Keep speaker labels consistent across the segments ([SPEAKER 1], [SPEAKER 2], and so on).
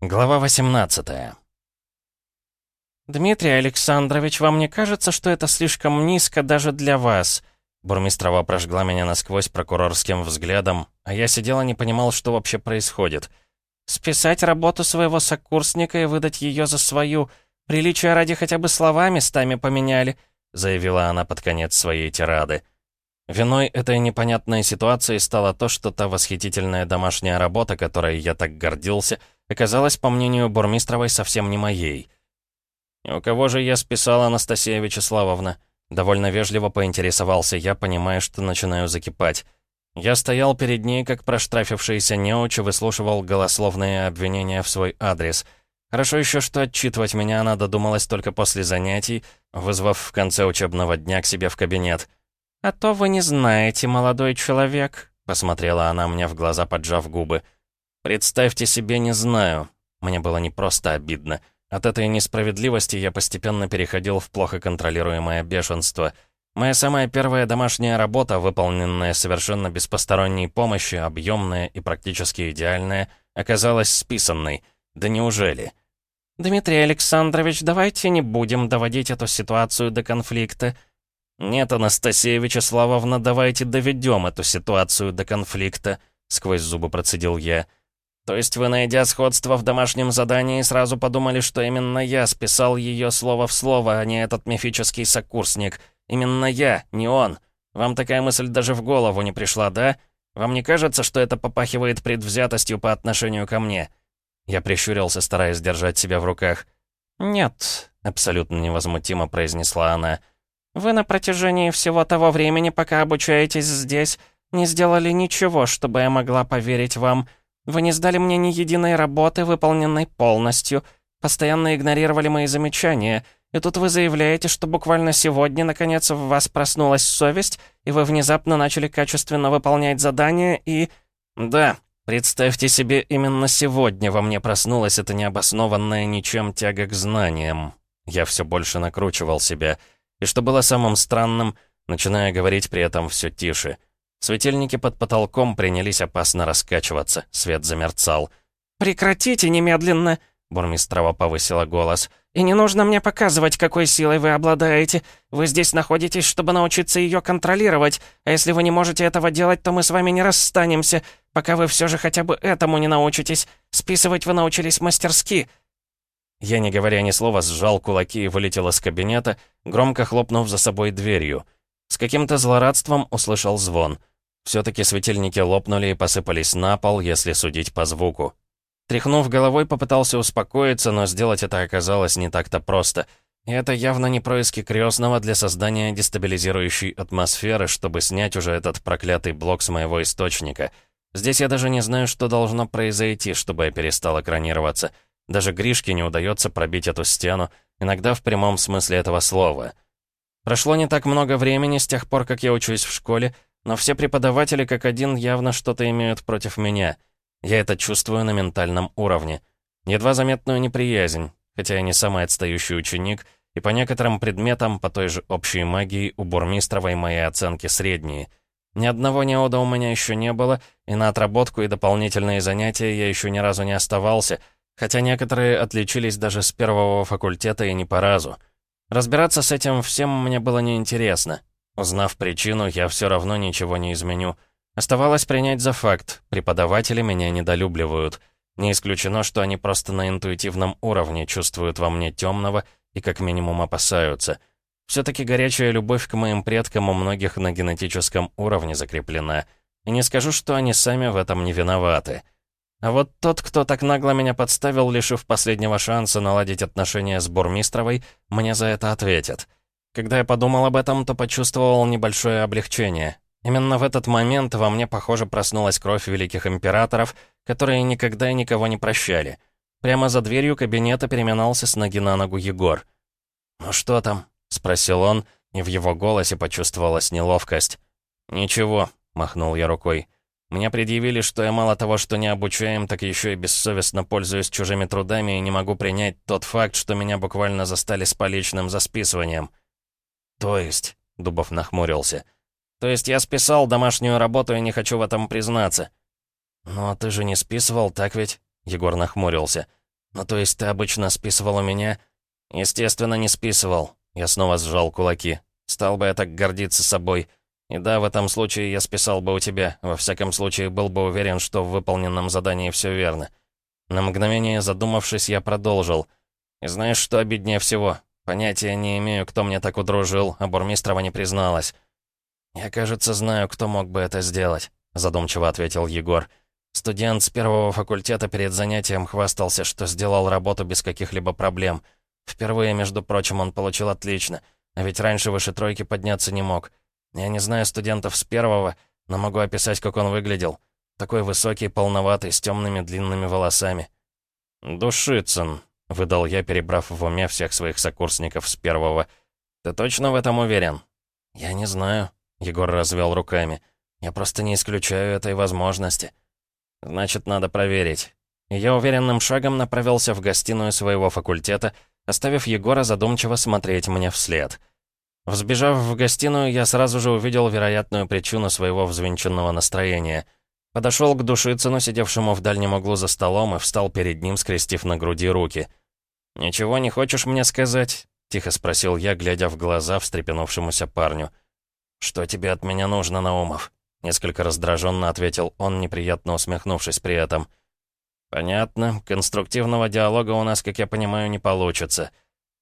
[SPEAKER 1] Глава 18
[SPEAKER 2] «Дмитрий Александрович, вам не кажется, что это слишком низко даже для вас?»
[SPEAKER 1] Бурмистрова прожгла меня насквозь прокурорским взглядом, а я сидел и не понимал, что вообще происходит.
[SPEAKER 2] «Списать работу своего сокурсника и выдать ее за свою. Приличия ради хотя бы слова местами поменяли»,
[SPEAKER 1] заявила она под конец своей тирады. Виной этой непонятной ситуации стало то, что та восхитительная домашняя работа, которой я так гордился, оказалась, по мнению Бурмистровой, совсем не моей. «И у кого же я списала, Анастасия Вячеславовна?» Довольно вежливо поинтересовался я, понимая, что начинаю закипать. Я стоял перед ней, как проштрафившийся неуч, и выслушивал голословные обвинения в свой адрес. Хорошо еще, что отчитывать меня она додумалась только после занятий, вызвав в конце учебного дня к себе в кабинет.
[SPEAKER 2] «А то вы не знаете, молодой человек», — посмотрела она мне в глаза, поджав губы.
[SPEAKER 1] «Представьте себе, не знаю». Мне было не просто обидно. От этой несправедливости я постепенно переходил в плохо контролируемое бешенство. Моя самая первая домашняя работа, выполненная совершенно без посторонней помощи, объемная и практически идеальная, оказалась списанной. Да неужели?
[SPEAKER 2] «Дмитрий Александрович, давайте не будем доводить эту ситуацию до конфликта»,
[SPEAKER 1] «Нет, Анастасия Вячеславовна, давайте доведем эту ситуацию до конфликта», — сквозь зубы процедил я. «То есть вы, найдя сходство в домашнем задании, сразу подумали, что именно я списал ее слово в слово, а не этот мифический сокурсник. Именно я, не он. Вам такая мысль даже в голову не пришла, да? Вам не кажется, что это попахивает предвзятостью по отношению ко мне?» Я прищурился, стараясь держать себя в руках.
[SPEAKER 2] «Нет», — абсолютно невозмутимо произнесла она, — вы на протяжении всего того времени, пока обучаетесь здесь, не сделали ничего, чтобы я могла поверить вам. Вы не сдали мне ни единой работы, выполненной полностью. Постоянно игнорировали мои замечания. И тут вы заявляете, что буквально сегодня, наконец, в вас проснулась совесть, и вы внезапно начали качественно выполнять задания и...
[SPEAKER 1] Да, представьте себе, именно сегодня во мне проснулась эта необоснованная ничем тяга к знаниям. Я все больше накручивал себя — и что было самым странным, начиная говорить при этом все тише. Светильники под потолком принялись опасно раскачиваться, свет замерцал.
[SPEAKER 2] «Прекратите немедленно!» — Бурмистрова повысила голос. «И не нужно мне показывать, какой силой вы обладаете. Вы здесь находитесь, чтобы научиться ее контролировать. А если вы не можете этого делать, то мы с вами не расстанемся, пока вы все же хотя бы этому не научитесь. Списывать вы научились мастерски.
[SPEAKER 1] Я, не говоря ни слова, сжал кулаки и вылетел из кабинета, громко хлопнув за собой дверью. С каким-то злорадством услышал звон. Все-таки светильники лопнули и посыпались на пол, если судить по звуку. Тряхнув головой, попытался успокоиться, но сделать это оказалось не так-то просто. И это явно не происки крестного для создания дестабилизирующей атмосферы, чтобы снять уже этот проклятый блок с моего источника. Здесь я даже не знаю, что должно произойти, чтобы я перестал экранироваться — даже Гришке не удается пробить эту стену, иногда в прямом смысле этого слова. Прошло не так много времени с тех пор, как я учусь в школе, но все преподаватели как один явно что-то имеют против меня. Я это чувствую на ментальном уровне. Едва заметную неприязнь, хотя я не самый отстающий ученик, и по некоторым предметам, по той же общей магии, у Бурмистровой мои оценки средние. Ни одного неода у меня еще не было, и на отработку и дополнительные занятия я еще ни разу не оставался — Хотя некоторые отличились даже с первого факультета и не по разу. Разбираться с этим всем мне было неинтересно. Узнав причину, я все равно ничего не изменю. Оставалось принять за факт, преподаватели меня недолюбливают. Не исключено, что они просто на интуитивном уровне чувствуют во мне темного и как минимум опасаются. Все-таки горячая любовь к моим предкам у многих на генетическом уровне закреплена. И не скажу, что они сами в этом не виноваты. А вот тот, кто так нагло меня подставил, лишив последнего шанса наладить отношения с Бурмистровой, мне за это ответит. Когда я подумал об этом, то почувствовал небольшое облегчение. Именно в этот момент во мне, похоже, проснулась кровь великих императоров, которые никогда и никого не прощали. Прямо за дверью кабинета переминался с ноги на ногу Егор. «Ну что там?» — спросил он, и в его голосе почувствовалась неловкость. «Ничего», — махнул я рукой. Мне предъявили, что я мало того, что не обучаем, так еще и бессовестно пользуюсь чужими трудами и не могу принять тот факт, что меня буквально застали с поличным за списыванием. То есть, Дубов нахмурился. То есть я списал домашнюю работу и не хочу в этом признаться. «Ну а ты же не списывал, так ведь?» Егор нахмурился. «Ну то есть ты обычно списывал у меня?» «Естественно, не списывал». Я снова сжал кулаки. «Стал бы я так гордиться собой. И да, в этом случае я списал бы у тебя. Во всяком случае, был бы уверен, что в выполненном задании все верно». На мгновение задумавшись, я продолжил. «И знаешь, что обиднее всего? Понятия не имею, кто мне так удружил, а Бурмистрова не призналась». «Я, кажется, знаю, кто мог бы это сделать», — задумчиво ответил Егор. «Студент с первого факультета перед занятием хвастался, что сделал работу без каких-либо проблем. Впервые, между прочим, он получил отлично, а ведь раньше выше тройки подняться не мог. Я не знаю студентов с первого, но могу описать, как он выглядел. Такой высокий, полноватый, с темными длинными волосами». «Душицын», — выдал я, перебрав в уме всех своих сокурсников с первого. «Ты точно в этом уверен?» «Я не знаю», — Егор развел руками. «Я просто не исключаю этой возможности». «Значит, надо проверить». И я уверенным шагом направился в гостиную своего факультета, оставив Егора задумчиво смотреть мне вслед. Взбежав в гостиную, я сразу же увидел вероятную причину своего взвинченного настроения. Подошел к Душицыну, сидевшему в дальнем углу за столом, и встал перед ним, скрестив на груди руки. «Ничего не хочешь мне сказать?» — тихо спросил я, глядя в глаза встрепенувшемуся парню. «Что тебе от меня нужно, Наумов?» Несколько раздраженно ответил он, неприятно усмехнувшись при этом. «Понятно. Конструктивного диалога у нас, как я понимаю, не получится».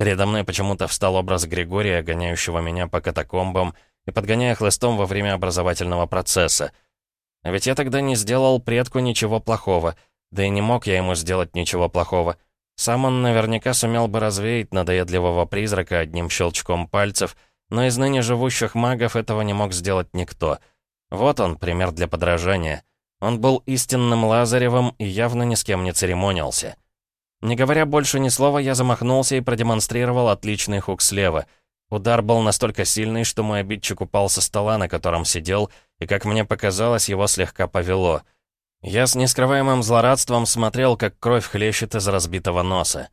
[SPEAKER 1] Передо мной почему-то встал образ Григория, гоняющего меня по катакомбам и подгоняя хлыстом во время образовательного процесса. А ведь я тогда не сделал предку ничего плохого, да и не мог я ему сделать ничего плохого. Сам он наверняка сумел бы развеять надоедливого призрака одним щелчком пальцев, но из ныне живущих магов этого не мог сделать никто. Вот он, пример для подражания. Он был истинным Лазаревым и явно ни с кем не церемонился. Не говоря больше ни слова, я замахнулся и продемонстрировал отличный хук слева. Удар был настолько сильный, что мой обидчик упал со стола, на котором сидел, и, как мне показалось, его слегка повело. Я с нескрываемым злорадством смотрел, как кровь хлещет из разбитого носа.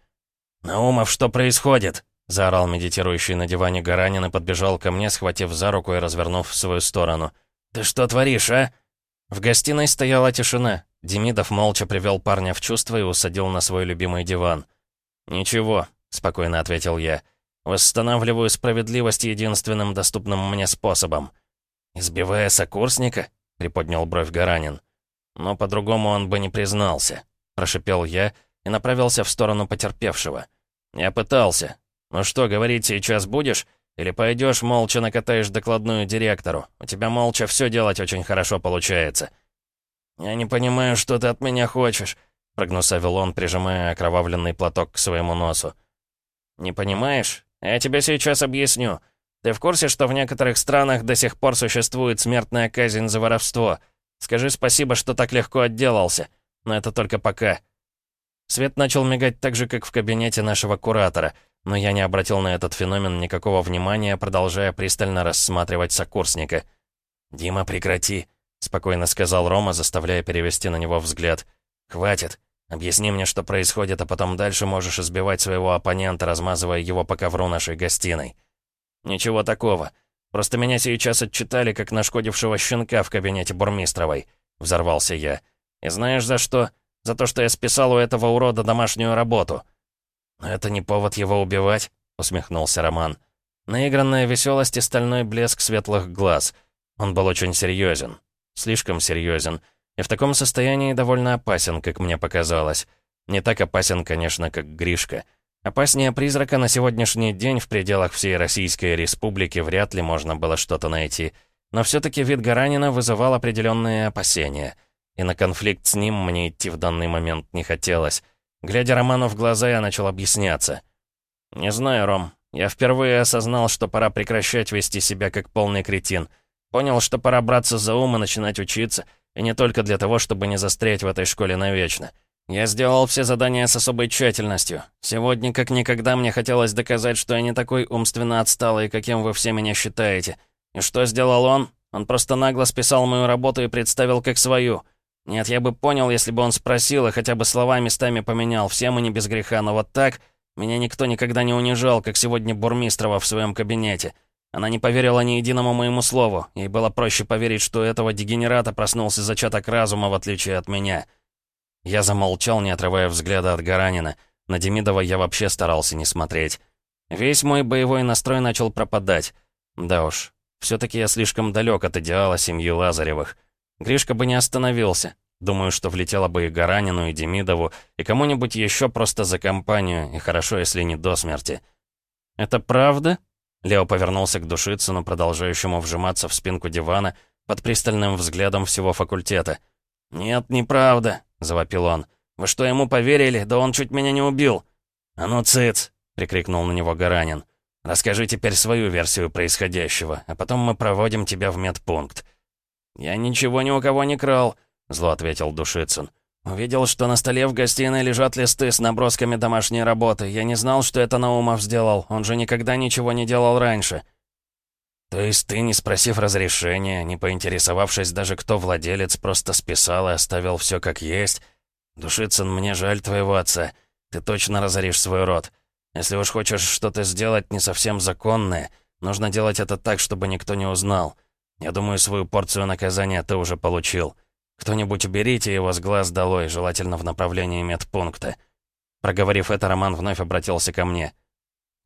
[SPEAKER 1] «Наумов, что происходит?» — заорал медитирующий на диване Гаранин и подбежал ко мне, схватив за руку и развернув в свою сторону. «Ты что творишь, а?» В гостиной стояла тишина. Демидов молча привел парня в чувство и усадил на свой любимый диван. «Ничего», — спокойно ответил я. «Восстанавливаю справедливость единственным доступным мне способом». «Избивая сокурсника?» — приподнял бровь Гаранин. «Но по-другому он бы не признался», — прошипел я и направился в сторону потерпевшего. «Я пытался. Ну что, говорить сейчас будешь? Или пойдешь молча накатаешь докладную директору? У тебя молча все делать очень хорошо получается». «Я не понимаю, что ты от меня хочешь», — прогнусавил он, прижимая окровавленный платок к своему носу. «Не понимаешь? Я тебе сейчас объясню. Ты в курсе, что в некоторых странах до сих пор существует смертная казнь за воровство? Скажи спасибо, что так легко отделался. Но это только пока». Свет начал мигать так же, как в кабинете нашего куратора, но я не обратил на этот феномен никакого внимания, продолжая пристально рассматривать сокурсника. «Дима, прекрати!» — спокойно сказал Рома, заставляя перевести на него взгляд. «Хватит. Объясни мне, что происходит, а потом дальше можешь избивать своего оппонента, размазывая его по ковру нашей гостиной». «Ничего такого. Просто меня сейчас отчитали, как нашкодившего щенка в кабинете Бурмистровой», — взорвался я. «И знаешь за что? За то, что я списал у этого урода домашнюю работу». «Но это не повод его убивать», — усмехнулся Роман. Наигранная веселость и стальной блеск светлых глаз. Он был очень серьезен. Слишком серьезен. И в таком состоянии довольно опасен, как мне показалось. Не так опасен, конечно, как Гришка. Опаснее призрака на сегодняшний день в пределах всей Российской Республики вряд ли можно было что-то найти. Но все-таки вид Гаранина вызывал определенные опасения. И на конфликт с ним мне идти в данный момент не хотелось. Глядя Роману в глаза, я начал объясняться. «Не знаю, Ром. Я впервые осознал, что пора прекращать вести себя как полный кретин». Понял, что пора браться за ум и начинать учиться, и не только для того, чтобы не застрять в этой школе навечно. Я сделал все задания с особой тщательностью. Сегодня, как никогда, мне хотелось доказать, что я не такой умственно отсталый, каким вы все меня считаете. И что сделал он? Он просто нагло списал мою работу и представил как свою. Нет, я бы понял, если бы он спросил и хотя бы слова местами поменял. Все мы не без греха, но вот так... Меня никто никогда не унижал, как сегодня Бурмистрова в своем кабинете. Она не поверила ни единому моему слову. Ей было проще поверить, что у этого дегенерата проснулся зачаток разума, в отличие от меня. Я замолчал, не отрывая взгляда от Гаранина. На Демидова я вообще старался не смотреть. Весь мой боевой настрой начал пропадать. Да уж, все таки я слишком далек от идеала семьи Лазаревых. Гришка бы не остановился. Думаю, что влетело бы и Гаранину, и Демидову, и кому-нибудь еще просто за компанию, и хорошо, если не до смерти. «Это правда?» Лео повернулся к Душицыну, продолжающему вжиматься в спинку дивана, под пристальным взглядом всего факультета. «Нет, неправда», — завопил он. «Вы что, ему поверили? Да он чуть меня не убил!» «А ну, цыц!» — прикрикнул на него Гаранин. «Расскажи теперь свою версию происходящего, а потом мы проводим тебя в медпункт». «Я ничего ни у кого не крал», — зло ответил Душицын. «Увидел, что на столе в гостиной лежат листы с набросками домашней работы. Я не знал, что это Наумов сделал. Он же никогда ничего не делал раньше». «То есть ты, не спросив разрешения, не поинтересовавшись даже, кто владелец, просто списал и оставил все как есть? Душицын, мне жаль твоего отца. Ты точно разоришь свой род. Если уж хочешь что-то сделать не совсем законное, нужно делать это так, чтобы никто не узнал. Я думаю, свою порцию наказания ты уже получил. Кто-нибудь уберите его с глаз долой, желательно в направлении медпункта». Проговорив это, Роман вновь обратился ко мне.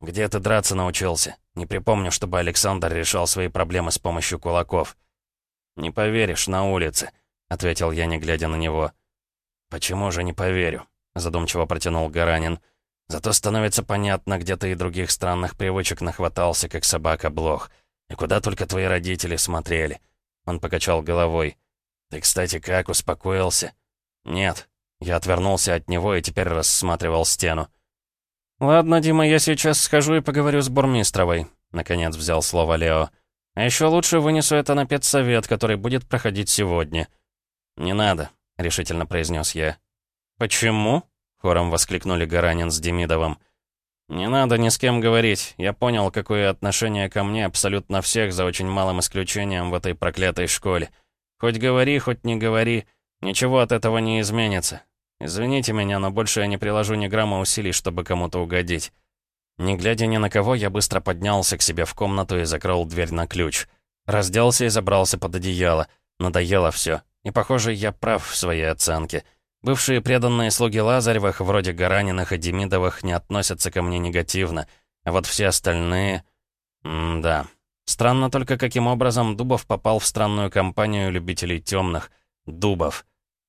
[SPEAKER 1] «Где ты драться научился? Не припомню, чтобы Александр решал свои проблемы с помощью кулаков». «Не поверишь, на улице», — ответил я, не глядя на него. «Почему же не поверю?» — задумчиво протянул Гаранин. «Зато становится понятно, где ты и других странных привычек нахватался, как собака-блох. И куда только твои родители смотрели». Он покачал головой. «Ты, кстати, как, успокоился?» «Нет». Я отвернулся от него и теперь рассматривал стену.
[SPEAKER 2] «Ладно, Дима, я сейчас схожу и поговорю с Бурмистровой», — наконец взял слово Лео. «А еще лучше вынесу это на педсовет, который будет проходить сегодня».
[SPEAKER 1] «Не надо», — решительно произнес я.
[SPEAKER 2] «Почему?» — хором воскликнули Гаранин с Демидовым.
[SPEAKER 1] «Не надо ни с кем говорить. Я понял, какое отношение ко мне абсолютно всех, за очень малым исключением, в этой проклятой школе. Хоть говори, хоть не говори, ничего от этого не изменится. «Извините меня, но больше я не приложу ни грамма усилий, чтобы кому-то угодить». Не глядя ни на кого, я быстро поднялся к себе в комнату и закрыл дверь на ключ. Разделся и забрался под одеяло. Надоело все. И, похоже, я прав в своей оценке. Бывшие преданные слуги Лазаревых, вроде Гараниных и Демидовых, не относятся ко мне негативно. А вот все остальные... М да. Странно только, каким образом Дубов попал в странную компанию любителей темных. Дубов.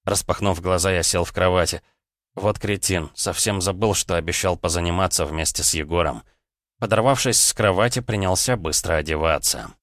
[SPEAKER 1] Распахнув глаза, я сел в кровати. Вот кретин, совсем забыл, что обещал позаниматься вместе с Егором. Подорвавшись с кровати, принялся быстро одеваться.